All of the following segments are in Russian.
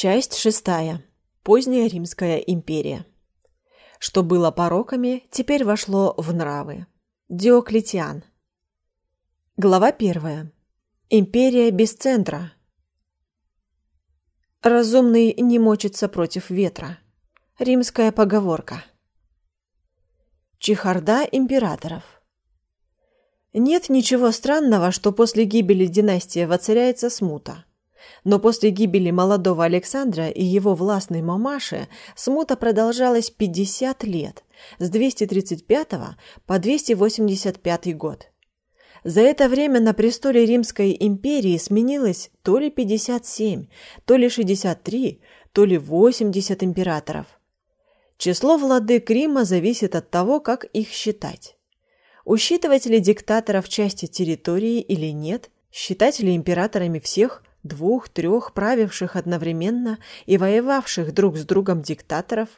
Часть шестая. Поздняя Римская империя. Что было пороками, теперь вошло в нравы. Диоклетиан. Глава первая. Империя без центра. Разумный не мочится против ветра. Римская поговорка. Чехарда императоров. Нет ничего странного, что после гибели династии воцаряется смута. Но после гибели молодого Александра и его властной мамаши смута продолжалась 50 лет, с 235 по 285 год. За это время на престоле Римской империи сменилось то ли 57, то ли 63, то ли 80 императоров. Число владык Рима зависит от того, как их считать. Усчитывать ли диктаторов части территории или нет, считать ли императорами всех двух-трех правивших одновременно и воевавших друг с другом диктаторов.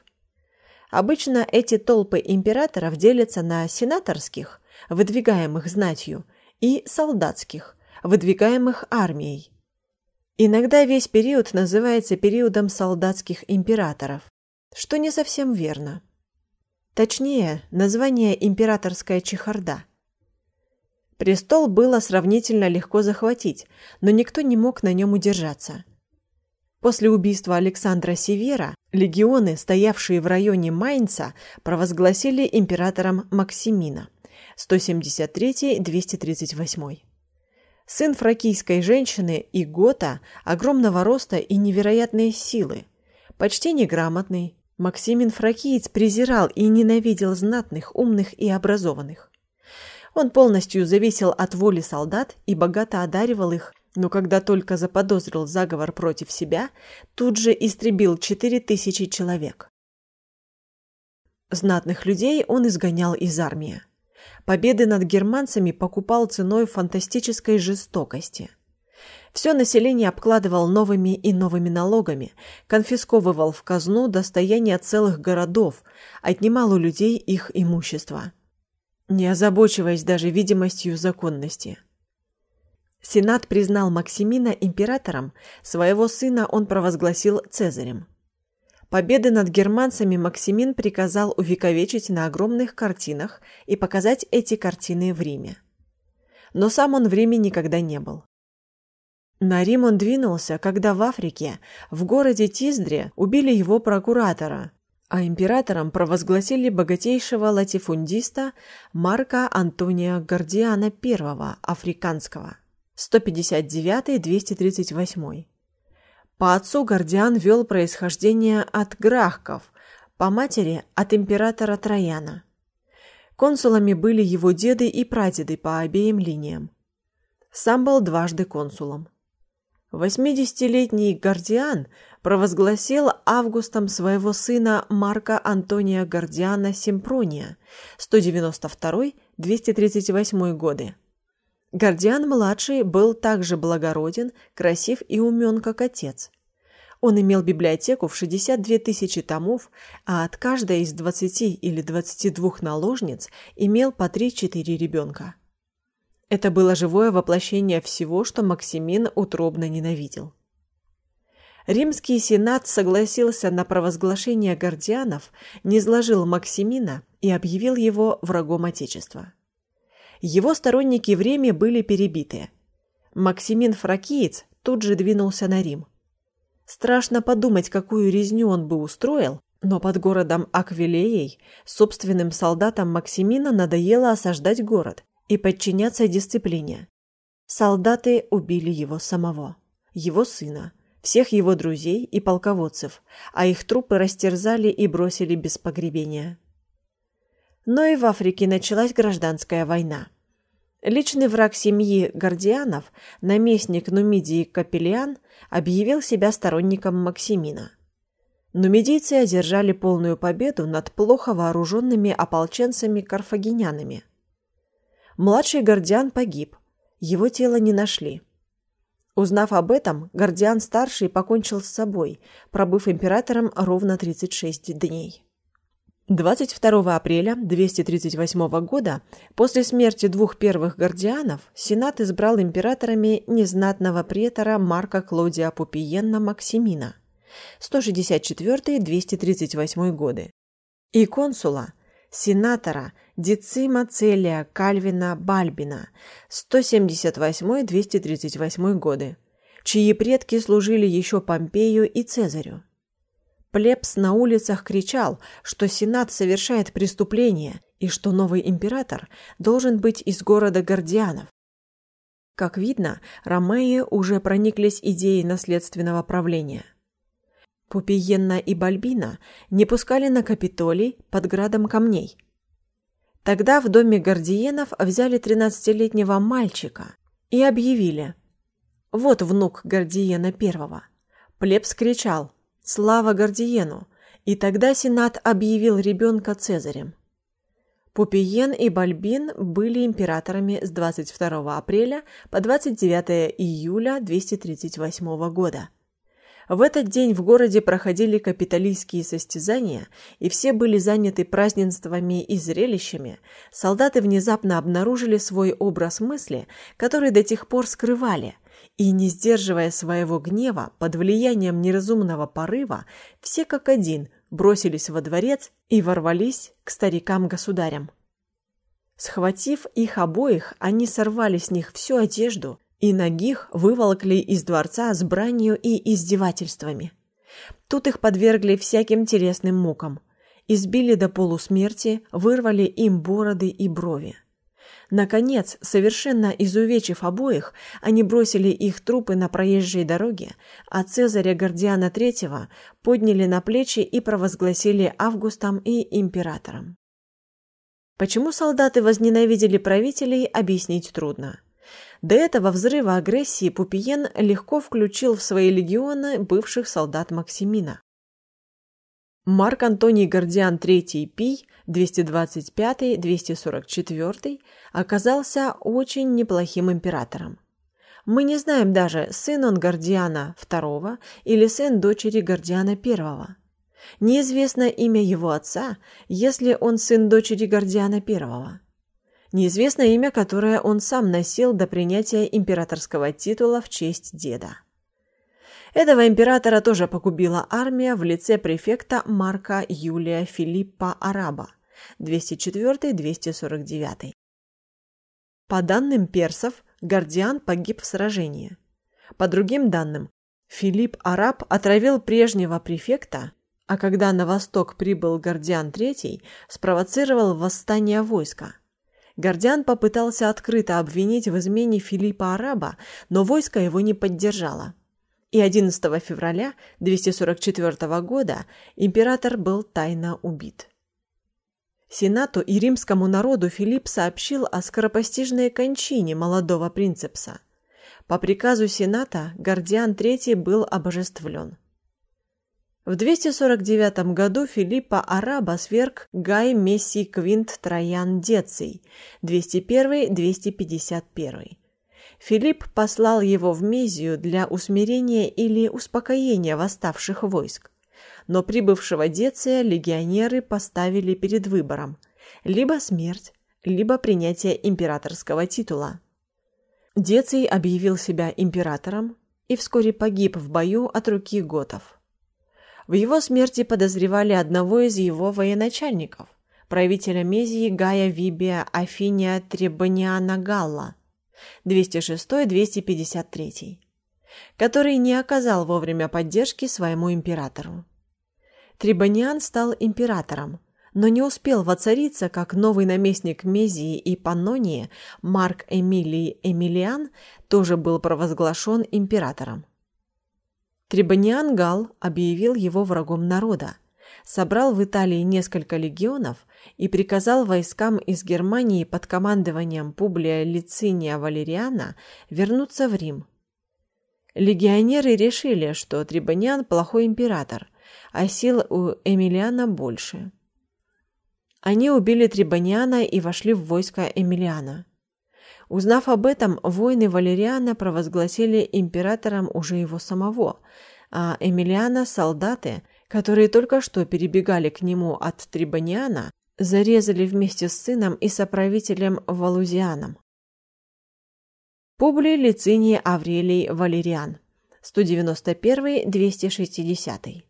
Обычно эти толпы императоров делятся на сенаторских, выдвигаемых знатью, и солдатских, выдвигаемых армией. Иногда весь период называется периодом солдатских императоров, что не совсем верно. Точнее, название императорская чехарда – Престол было сравнительно легко захватить, но никто не мог на нем удержаться. После убийства Александра Севера легионы, стоявшие в районе Майнца, провозгласили императором Максимина 173-238. Сын фракийской женщины и Гота, огромного роста и невероятной силы, почти неграмотный, Максимин Фракиец презирал и ненавидел знатных, умных и образованных. Он полностью зависел от воли солдат и богато одаривал их, но когда только заподозрил заговор против себя, тут же истребил четыре тысячи человек. Знатных людей он изгонял из армии. Победы над германцами покупал ценой фантастической жестокости. Все население обкладывал новыми и новыми налогами, конфисковывал в казну достояние целых городов, отнимал у людей их имущество не озабочиваясь даже видимостью законности. Сенат признал Максимина императором, своего сына он провозгласил цезарем. Победы над германцами Максимин приказал увековечить на огромных картинах и показать эти картины в Риме. Но сам он в Риме никогда не был. На Рим он двинулся, когда в Африке, в городе Тиздре, убили его прокуратора, а императором провозгласили богатейшего латифундиста Марка Антония Гордиана I африканского 159-238. По отцу Гордиан вел происхождение от грахков, по матери от императора Трояна. Консулами были его деды и прадеды по обеим линиям. Сам был дважды консулом. Восьмидесятилетний Гордиан провозгласил августом своего сына Марка Антония Гордиана Симпрония 192-238 годы. Гордиан-младший был также благороден, красив и умен, как отец. Он имел библиотеку в 62 тысячи томов, а от каждой из 20 или 22 наложниц имел по 3-4 ребенка. Это было живое воплощение всего, что Максимин утробно ненавидел. Римский сенат согласился на провозглашение гордианов, низложил Максимина и объявил его врагом Отечества. Его сторонники в Риме были перебиты. Максимин Фракиец тут же двинулся на Рим. Страшно подумать, какую резню он бы устроил, но под городом Аквилеей собственным солдатам Максимина надоело осаждать город и подчиняться дисциплине. Солдаты убили его самого, его сына, всех его друзей и полководцев, а их трупы растерзали и бросили без погребения. Но и в Африке началась гражданская война. Личный враг семьи Гордианов, наместник Нумидии Капелиан, объявил себя сторонником Максимина. Нумидийцы одержали полную победу над плохо вооруженными ополченцами-карфагенянами. Младший Гордиан погиб, его тело не нашли. Узнав об этом, Гордиан-старший покончил с собой, пробыв императором ровно 36 дней. 22 апреля 238 года, после смерти двух первых гордианов, Сенат избрал императорами незнатного претора Марка Клодия Пупиенна Максимина 164-238 годы, и консула, сенатора Дицима Целия Кальвина Бальбина 178-238 годы, чьи предки служили еще Помпею и Цезарю. Плебс на улицах кричал, что Сенат совершает преступление и что новый император должен быть из города Гордианов. Как видно, ромеи уже прониклись идеей наследственного правления. Пупиенна и Бальбина не пускали на Капитолий под градом камней. Тогда в доме Гордиенов взяли 13-летнего мальчика и объявили «Вот внук Гордиена первого». Плебс кричал «Слава Гордиену!» и тогда Сенат объявил ребенка Цезарем. Пупиен и Бальбин были императорами с 22 апреля по 29 июля 238 года. В этот день в городе проходили капитолийские состязания, и все были заняты празднествами и зрелищами. Солдаты внезапно обнаружили свой образ мысли, который до тех пор скрывали, и, не сдерживая своего гнева под влиянием неразумного порыва, все как один бросились во дворец и ворвались к старикам-государям. Схватив их обоих, они сорвали с них всю одежду и ногих выволокли из дворца с бранью и издевательствами. Тут их подвергли всяким телесным мукам, избили до полусмерти, вырвали им бороды и брови. Наконец, совершенно изувечив обоих, они бросили их трупы на проезжей дороге, а Цезаря Гордиана III подняли на плечи и провозгласили Августом и императором. Почему солдаты возненавидели правителей, объяснить трудно. До этого взрыва агрессии Пупиен легко включил в свои легионы бывших солдат Максимина. Марк Антоний Гордиан III Пий 225-244 оказался очень неплохим императором. Мы не знаем даже, сын он Гордиана II или сын дочери Гордиана I. Неизвестно имя его отца, если он сын дочери Гордиана I. Неизвестно имя, которое он сам носил до принятия императорского титула в честь деда. Этого императора тоже погубила армия в лице префекта Марка Юлия Филиппа Араба 204-249. По данным персов, Гордиан погиб в сражении. По другим данным, Филипп Араб отравил прежнего префекта, а когда на восток прибыл Гордиан III, спровоцировал восстание войска. Гордиан попытался открыто обвинить в измене Филиппа Араба, но войско его не поддержало и 11 февраля 244 года император был тайно убит. Сенату и римскому народу Филипп сообщил о скоропостижной кончине молодого принцепса. По приказу Сената Гордиан III был обожествлен. В 249 году Филиппа Араба сверг Гай Мессий Квинт Троян Деций 201-251 Филипп послал его в Мезию для усмирения или успокоения восставших войск. Но прибывшего Деция легионеры поставили перед выбором – либо смерть, либо принятие императорского титула. Деций объявил себя императором и вскоре погиб в бою от руки готов. В его смерти подозревали одного из его военачальников, правителя Мезии Гая Вибия Афиния Требониана Галла – 206-253, который не оказал вовремя поддержки своему императору. Трибониан стал императором, но не успел воцариться, как новый наместник Мезии и Паннонии Марк Эмилий Эмилиан тоже был провозглашен императором. Трибониан Гал объявил его врагом народа, собрал в Италии несколько легионов и приказал войскам из Германии под командованием Публия Лициния Валериана вернуться в Рим. Легионеры решили, что Трибониан плохой император, а сил у Эмилиана больше. Они убили Трибониана и вошли в войско Эмилиана. Узнав об этом, воины Валериана провозгласили императором уже его самого, а Эмилиана солдаты – которые только что перебегали к нему от Трибониана, зарезали вместе с сыном и соправителем Валузианом. Публий Лициний Аврелий Валериан 191-260.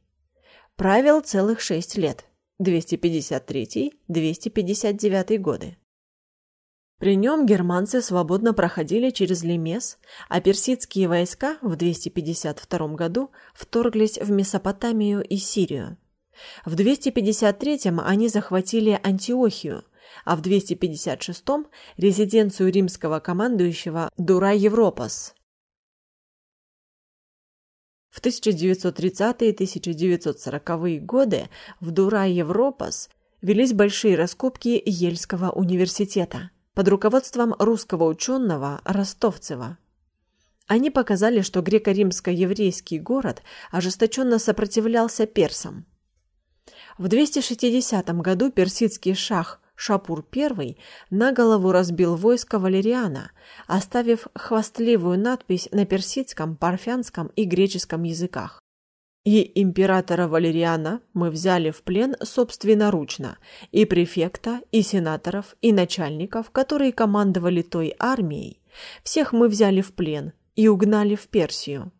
Правил целых шесть лет 253-259 годы. При нем германцы свободно проходили через Лемес, а персидские войска в 252 году вторглись в Месопотамию и Сирию. В 253 они захватили Антиохию, а в 256 резиденцию римского командующего Дура Европас. В 1930-1940-е годы в Дура Европас велись большие раскопки Ельского университета под руководством русского ученого Ростовцева. Они показали, что греко-римско-еврейский город ожесточенно сопротивлялся персам. В 260 году персидский шах Шапур I на голову разбил войско Валериана, оставив хвастливую надпись на персидском, парфянском и греческом языках. И императора Валериана мы взяли в плен собственноручно, и префекта, и сенаторов, и начальников, которые командовали той армией, всех мы взяли в плен и угнали в Персию.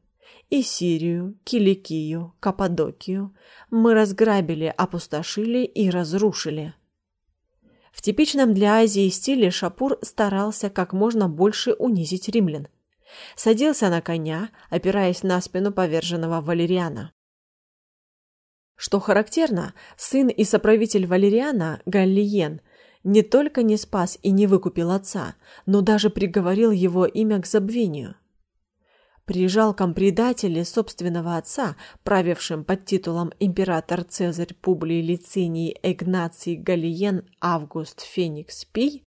И Сирию, Киликию, Каппадокию мы разграбили, опустошили и разрушили. В типичном для Азии стиле Шапур старался как можно больше унизить римлян садился на коня, опираясь на спину поверженного Валериана. Что характерно, сын и соправитель Валериана, Галлиен, не только не спас и не выкупил отца, но даже приговорил его имя к забвению. При жалком предателе собственного отца, правившем под титулом император Цезарь Публий Лициний Игнаций Галлиен Август Феникс Пий,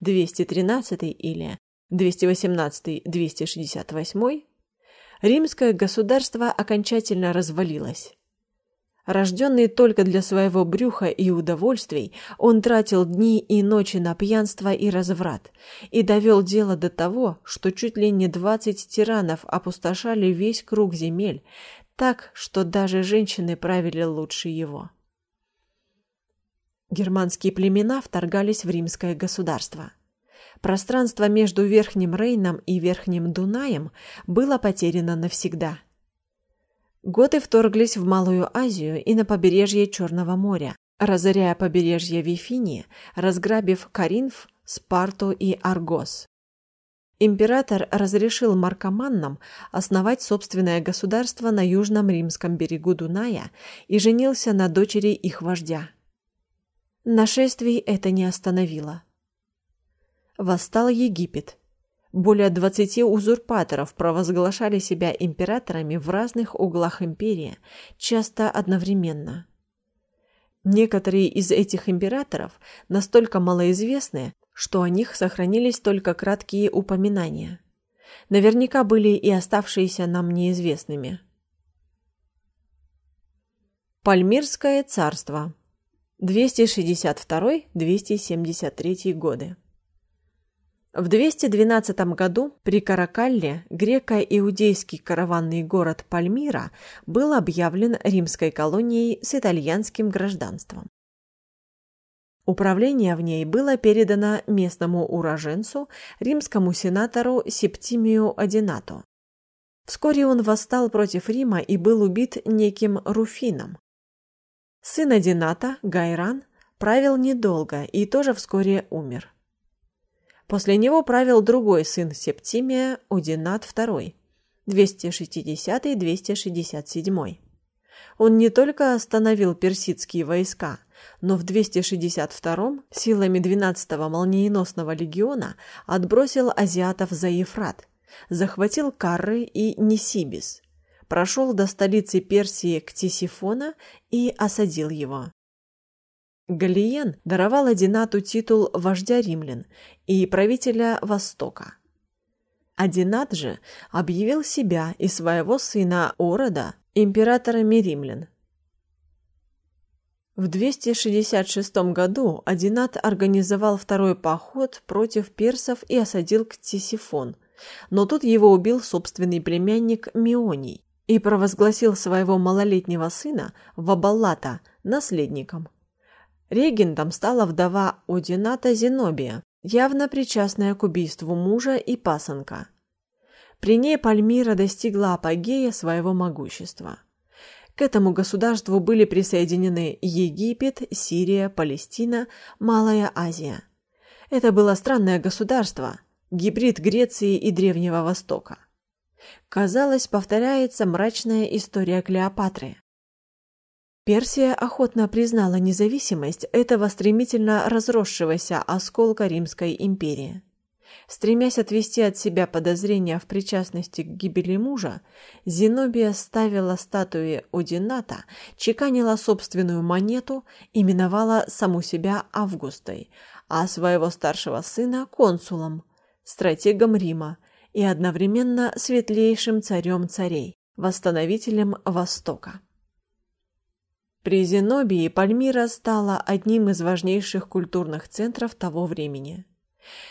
213 или 218-268, римское государство окончательно развалилось. Рожденный только для своего брюха и удовольствий, он тратил дни и ночи на пьянство и разврат и довел дело до того, что чуть ли не двадцать тиранов опустошали весь круг земель, так, что даже женщины правили лучше его. Германские племена вторгались в римское государство. Пространство между Верхним Рейном и Верхним Дунаем было потеряно навсегда. Готы вторглись в Малую Азию и на побережье Черного моря, разоряя побережье Вифинии, разграбив Каринф, Спарту и Аргос. Император разрешил маркоманнам основать собственное государство на южном римском берегу Дуная и женился на дочери их вождя. Нашествий это не остановило восстал Египет. Более 20 узурпаторов провозглашали себя императорами в разных углах империи, часто одновременно. Некоторые из этих императоров настолько малоизвестны, что о них сохранились только краткие упоминания. Наверняка были и оставшиеся нам неизвестными. Пальмирское царство 262-273 годы в 212 году при Каракалле греко-иудейский караванный город Пальмира был объявлен римской колонией с итальянским гражданством. Управление в ней было передано местному уроженцу, римскому сенатору Септимию Одинато. Вскоре он восстал против Рима и был убит неким Руфином. Сын Одината, Гайран, правил недолго и тоже вскоре умер. После него правил другой сын Септимия, Удинат II, 260-267. Он не только остановил персидские войска, но в 262 силами 12-го молниеносного легиона отбросил азиатов за Ефрат, захватил Карры и Нисибис, прошел до столицы Персии Ктисифона и осадил его. Галиен даровал Адинату титул вождя римлян и правителя Востока. Адинат же объявил себя и своего сына Орода императорами римлян. В 266 году Адинат организовал второй поход против персов и осадил Ктисифон, но тут его убил собственный племянник Мионий и провозгласил своего малолетнего сына Вабаллата наследником. Регентом стала вдова Одината Зенобия, явно причастная к убийству мужа и пасынка. При ней Пальмира достигла апогея своего могущества. К этому государству были присоединены Египет, Сирия, Палестина, Малая Азия. Это было странное государство, гибрид Греции и Древнего Востока. Казалось, повторяется мрачная история Клеопатры. Персия охотно признала независимость этого стремительно разросшегося осколка Римской империи. Стремясь отвести от себя подозрения в причастности к гибели мужа, Зенобия ставила статуи Одината, чеканила собственную монету, именовала саму себя Августой, а своего старшего сына консулом, стратегом Рима и одновременно светлейшим царем царей, восстановителем Востока. При Зенобии Пальмира стала одним из важнейших культурных центров того времени –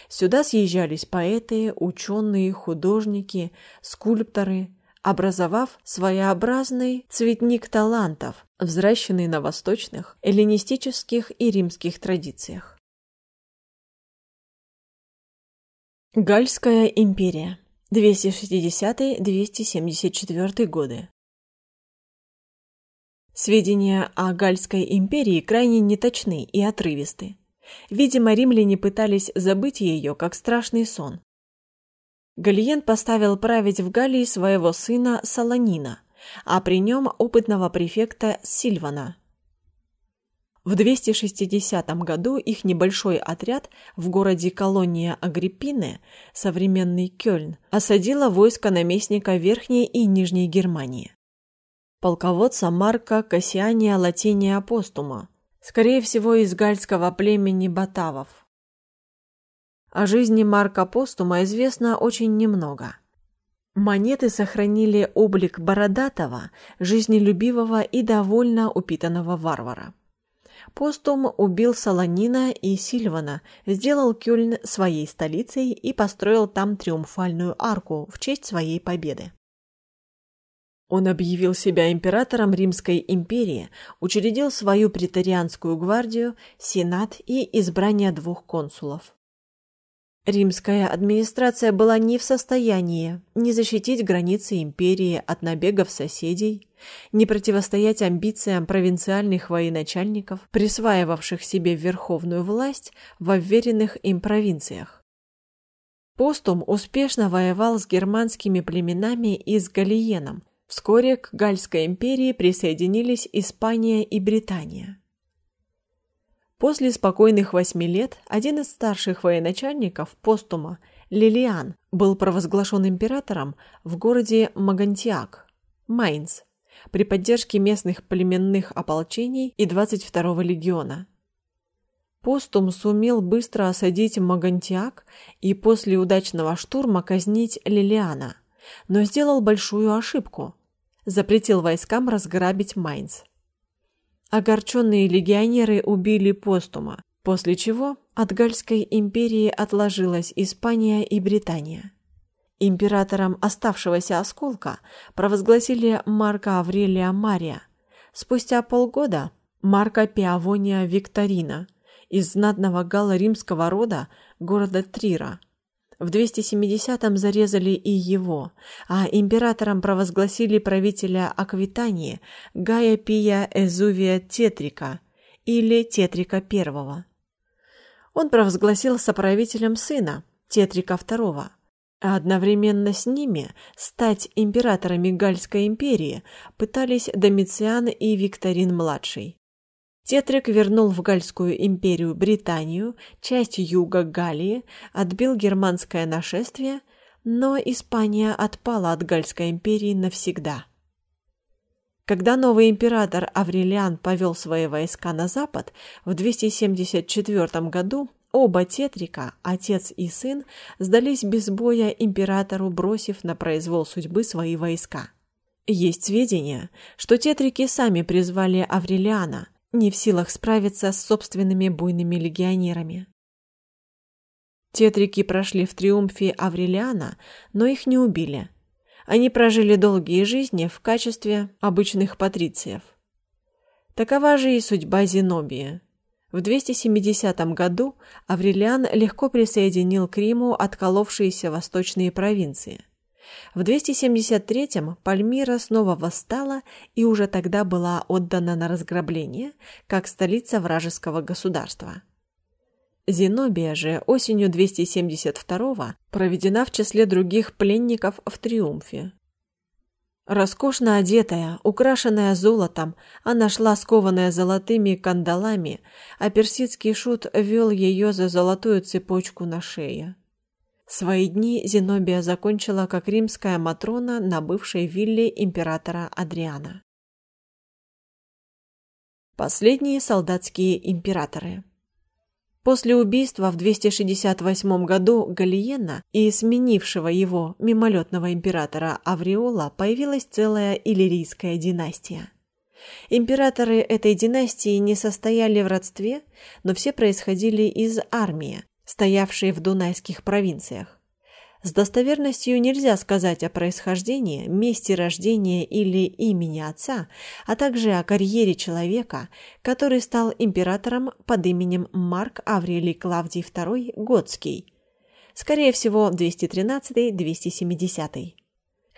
Сюда съезжались поэты, ученые, художники, скульпторы, образовав своеобразный цветник талантов, взращенный на восточных, эллинистических и римских традициях. Гальская империя. 260-274 годы. Сведения о Гальской империи крайне неточны и отрывисты. Видимо, римляне пытались забыть ее, как страшный сон. Галиен поставил править в Галлии своего сына Саланина, а при нем опытного префекта Сильвана. В 260 году их небольшой отряд в городе Колония Агриппины, современный Кёльн, осадило войско наместника Верхней и Нижней Германии. Полководца Марка Кассиания Латиния Апостума, скорее всего, из гальского племени батавов. О жизни Марка Постума известно очень немного. Монеты сохранили облик бородатого, жизнелюбивого и довольно упитанного варвара. Постум убил Солонина и Сильвана, сделал Кёльн своей столицей и построил там триумфальную арку в честь своей победы. Он объявил себя императором Римской империи, учредил свою претарианскую гвардию, сенат и избрание двух консулов. Римская администрация была не в состоянии ни защитить границы империи от набегов соседей, ни противостоять амбициям провинциальных военачальников, присваивавших себе верховную власть в вверенных им провинциях. Постум успешно воевал с германскими племенами и с Галиеном, Вскоре к Гальской империи присоединились Испания и Британия. После спокойных восьми лет один из старших военачальников Постума, Лилиан, был провозглашен императором в городе Магантиак, Майнц, при поддержке местных племенных ополчений и 22-го легиона. Постум сумел быстро осадить Магантиак и после удачного штурма казнить Лилиана – но сделал большую ошибку. Запретил войскам разграбить Майнц. Огорченные легионеры убили Постума, после чего от Гальской империи отложилась Испания и Британия. Императором оставшегося осколка провозгласили Марка Аврелия Мария. Спустя полгода Марка Пиавония Викторина из знатного галло-римского рода города Трира – в 270-м зарезали и его, а императором провозгласили правителя Аквитании Гая Пия Эзувия Тетрика или Тетрика I. Он провозгласил соправителем сына Тетрика II, а одновременно с ними стать императорами Гальской империи пытались Домициан и Викторин-младший. Тетрик вернул в Гальскую империю Британию, часть юга Галлии, отбил германское нашествие, но Испания отпала от Гальской империи навсегда. Когда новый император Аврелиан повел свои войска на запад в 274 году, оба Тетрика, отец и сын, сдались без боя императору, бросив на произвол судьбы свои войска. Есть сведения, что Тетрики сами призвали Аврелиана – не в силах справиться с собственными буйными легионерами. Тетрики прошли в триумфе Аврелиана, но их не убили. Они прожили долгие жизни в качестве обычных патрициев. Такова же и судьба Зенобии. В 270 году Аврелиан легко присоединил к Риму отколовшиеся восточные провинции. В 273-м Пальмира снова восстала и уже тогда была отдана на разграбление, как столица вражеского государства. Зенобия же осенью 272-го проведена в числе других пленников в триумфе. Роскошно одетая, украшенная золотом, она шла скованная золотыми кандалами, а персидский шут вел ее за золотую цепочку на шее. Свои дни Зенобия закончила как римская матрона на бывшей вилле императора Адриана. Последние солдатские императоры После убийства в 268 году Галиена и сменившего его мимолетного императора Авриола появилась целая иллирийская династия. Императоры этой династии не состояли в родстве, но все происходили из армии, стоявшей в дунайских провинциях. С достоверностью нельзя сказать о происхождении, месте рождения или имени отца, а также о карьере человека, который стал императором под именем Марк Аврелий Клавдий II Готский. Скорее всего, 213-270.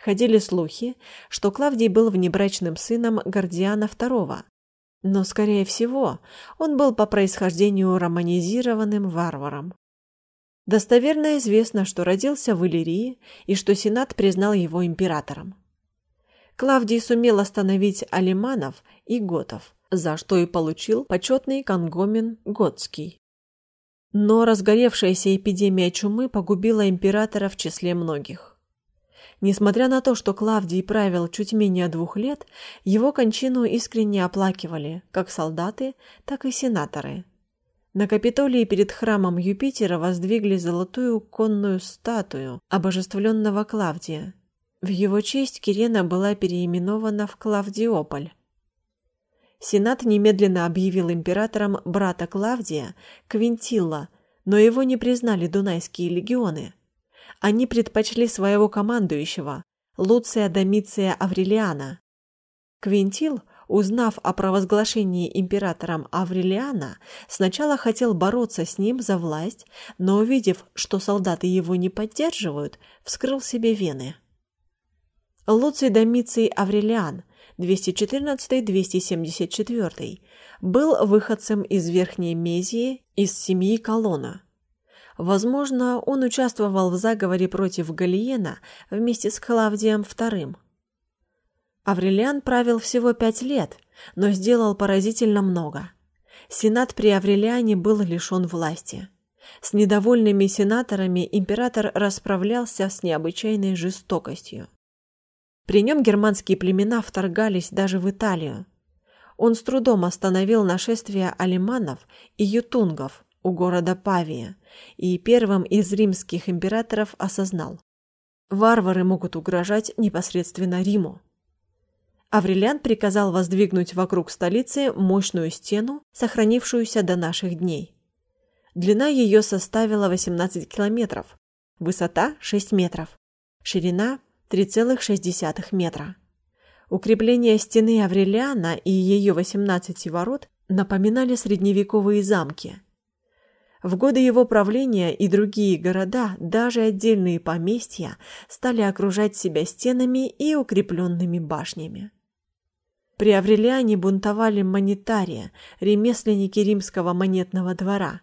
Ходили слухи, что Клавдий был внебрачным сыном Гордиана II, но, скорее всего, он был по происхождению романизированным варваром. Достоверно известно, что родился в Иллирии и что Сенат признал его императором. Клавдий сумел остановить алиманов и готов, за что и получил почетный конгомен готский. Но разгоревшаяся эпидемия чумы погубила императора в числе многих. Несмотря на то, что Клавдий правил чуть менее двух лет, его кончину искренне оплакивали как солдаты, так и сенаторы – на Капитолии перед храмом Юпитера воздвигли золотую конную статую обожествленного Клавдия. В его честь Кирена была переименована в Клавдиополь. Сенат немедленно объявил императором брата Клавдия, Квинтилла, но его не признали дунайские легионы. Они предпочли своего командующего, Луция Домиция Аврелиана. Квинтил – узнав о провозглашении императором Аврелиана, сначала хотел бороться с ним за власть, но увидев, что солдаты его не поддерживают, вскрыл себе вены. Луций Домиций Аврелиан 214-274 был выходцем из Верхней Мезии из семьи Колона. Возможно, он участвовал в заговоре против Галиена вместе с Клавдием II. Аврелиан правил всего пять лет, но сделал поразительно много. Сенат при Аврелиане был лишен власти. С недовольными сенаторами император расправлялся с необычайной жестокостью. При нем германские племена вторгались даже в Италию. Он с трудом остановил нашествие алиманов и ютунгов у города Павия и первым из римских императоров осознал – варвары могут угрожать непосредственно Риму. Аврелиан приказал воздвигнуть вокруг столицы мощную стену, сохранившуюся до наших дней. Длина ее составила 18 километров, высота 6 метров, ширина 3,6 метра. Укрепления стены Аврелиана и ее 18 ворот напоминали средневековые замки. В годы его правления и другие города, даже отдельные поместья, стали окружать себя стенами и укрепленными башнями. При Аврелиане бунтовали монетария, ремесленники римского монетного двора.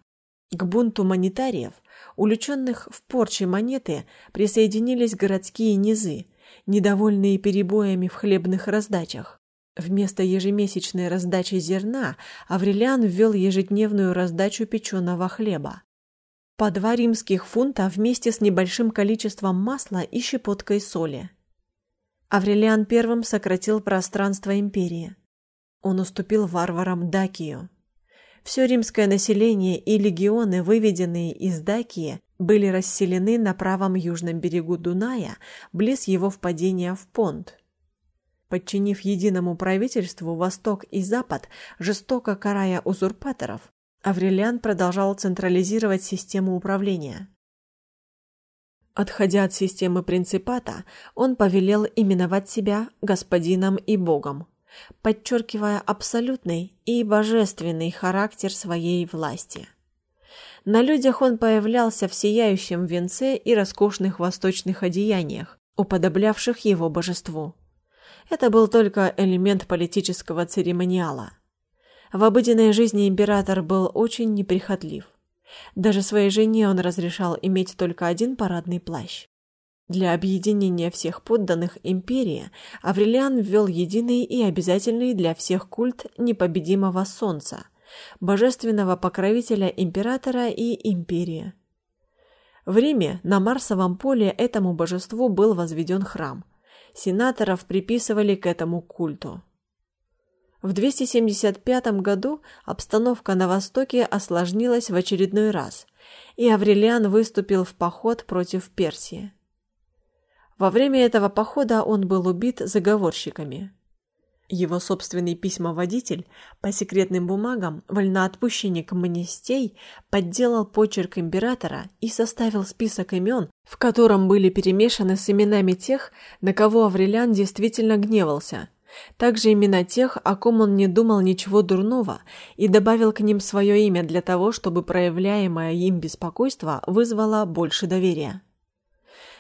К бунту монетариев, увлеченных в порче монеты, присоединились городские низы, недовольные перебоями в хлебных раздачах. Вместо ежемесячной раздачи зерна Аврелиан ввел ежедневную раздачу печеного хлеба. По два римских фунта вместе с небольшим количеством масла и щепоткой соли. Аврелиан первым сократил пространство империи. Он уступил варварам Дакию. Все римское население и легионы, выведенные из Дакии, были расселены на правом южном берегу Дуная, близ его впадения в Понт. Подчинив единому правительству Восток и Запад, жестоко карая узурпаторов, Аврелиан продолжал централизировать систему управления. Отходя от системы принципата, он повелел именовать себя господином и богом, подчеркивая абсолютный и божественный характер своей власти. На людях он появлялся в сияющем венце и роскошных восточных одеяниях, уподоблявших его божеству. Это был только элемент политического церемониала. В обыденной жизни император был очень неприхотлив. Даже своей жене он разрешал иметь только один парадный плащ. Для объединения всех подданных империи Аврелиан ввел единый и обязательный для всех культ непобедимого солнца, божественного покровителя императора и империи. В Риме на Марсовом поле этому божеству был возведен храм. Сенаторов приписывали к этому культу. В 275 году обстановка на Востоке осложнилась в очередной раз, и Аврелиан выступил в поход против Персии. Во время этого похода он был убит заговорщиками. Его собственный письмоводитель по секретным бумагам, вольноотпущенник Мнестей, подделал почерк императора и составил список имен, в котором были перемешаны с именами тех, на кого Аврелиан действительно гневался, также имена тех, о ком он не думал ничего дурного, и добавил к ним свое имя для того, чтобы проявляемое им беспокойство вызвало больше доверия.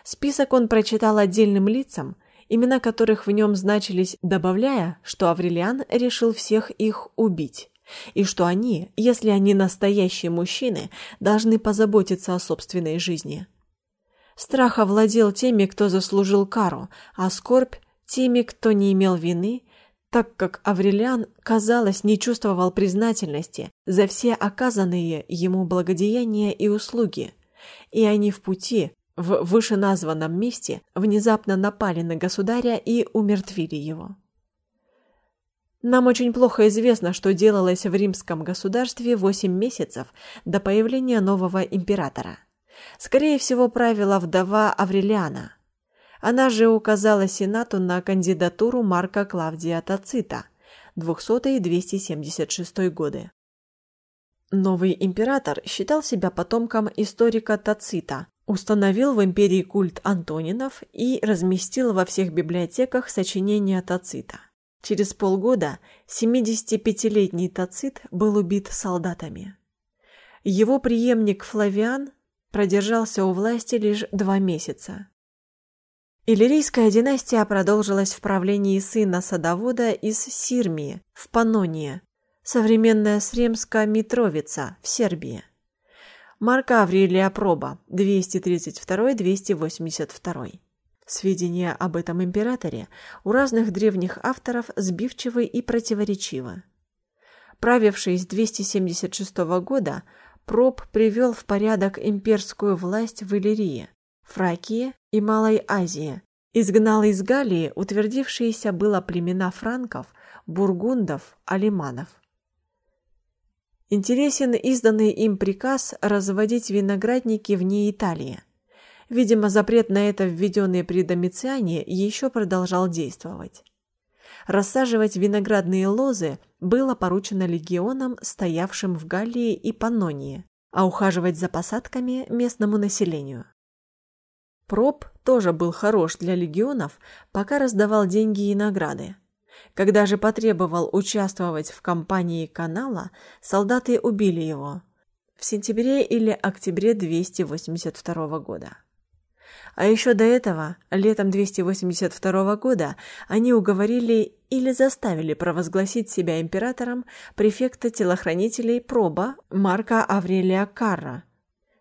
Список он прочитал отдельным лицам, имена которых в нем значились, добавляя, что Аврелиан решил всех их убить, и что они, если они настоящие мужчины, должны позаботиться о собственной жизни. Страх овладел теми, кто заслужил кару, а скорбь теми, кто не имел вины, так как Аврелиан, казалось, не чувствовал признательности за все оказанные ему благодеяния и услуги, и они в пути в вышеназванном месте внезапно напали на государя и умертвили его. Нам очень плохо известно, что делалось в римском государстве восемь месяцев до появления нового императора. Скорее всего, правила вдова Аврелиана. Она же указала Сенату на кандидатуру Марка Клавдия Тацита 200 и 276 годы. Новый император считал себя потомком историка Тацита, Установил в империи культ Антонинов и разместил во всех библиотеках сочинения Тацита. Через полгода 75-летний Тацит был убит солдатами. Его преемник Флавиан продержался у власти лишь два месяца. Иллирийская династия продолжилась в правлении сына садовода из Сирмии в Панонии, современная Сремская Митровица в Сербии. Марка Аврелия Проба, 232-282. Сведения об этом императоре у разных древних авторов сбивчивы и противоречивы. Правивший с 276 года, Проб привел в порядок имперскую власть в Иллирии, Фракии и Малой Азии, изгнал из Галлии утвердившиеся было племена франков, бургундов, алиманов. Интересен изданный им приказ разводить виноградники вне Италии. Видимо, запрет на это, введенный при Домициане, еще продолжал действовать. Рассаживать виноградные лозы было поручено легионам, стоявшим в Галлии и Паннонии, а ухаживать за посадками местному населению. Проб тоже был хорош для легионов, пока раздавал деньги и награды. Когда же потребовал участвовать в кампании канала, солдаты убили его в сентябре или октябре 282 года. А еще до этого, летом 282 года, они уговорили или заставили провозгласить себя императором префекта телохранителей Проба Марка Аврелия Карра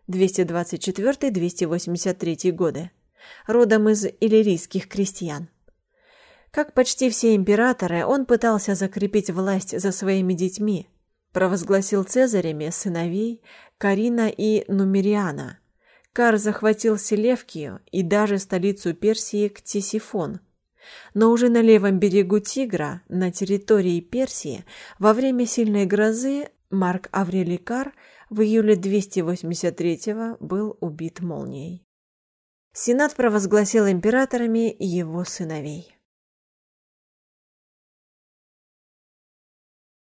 224-283 годы, родом из иллирийских крестьян. Как почти все императоры, он пытался закрепить власть за своими детьми, провозгласил цезарями сыновей Карина и Нумериана. Кар захватил Селевкию и даже столицу Персии Ктисифон. Но уже на левом берегу Тигра, на территории Персии, во время сильной грозы Марк Аврелий Кар в июле 283 был убит молнией. Сенат провозгласил императорами его сыновей.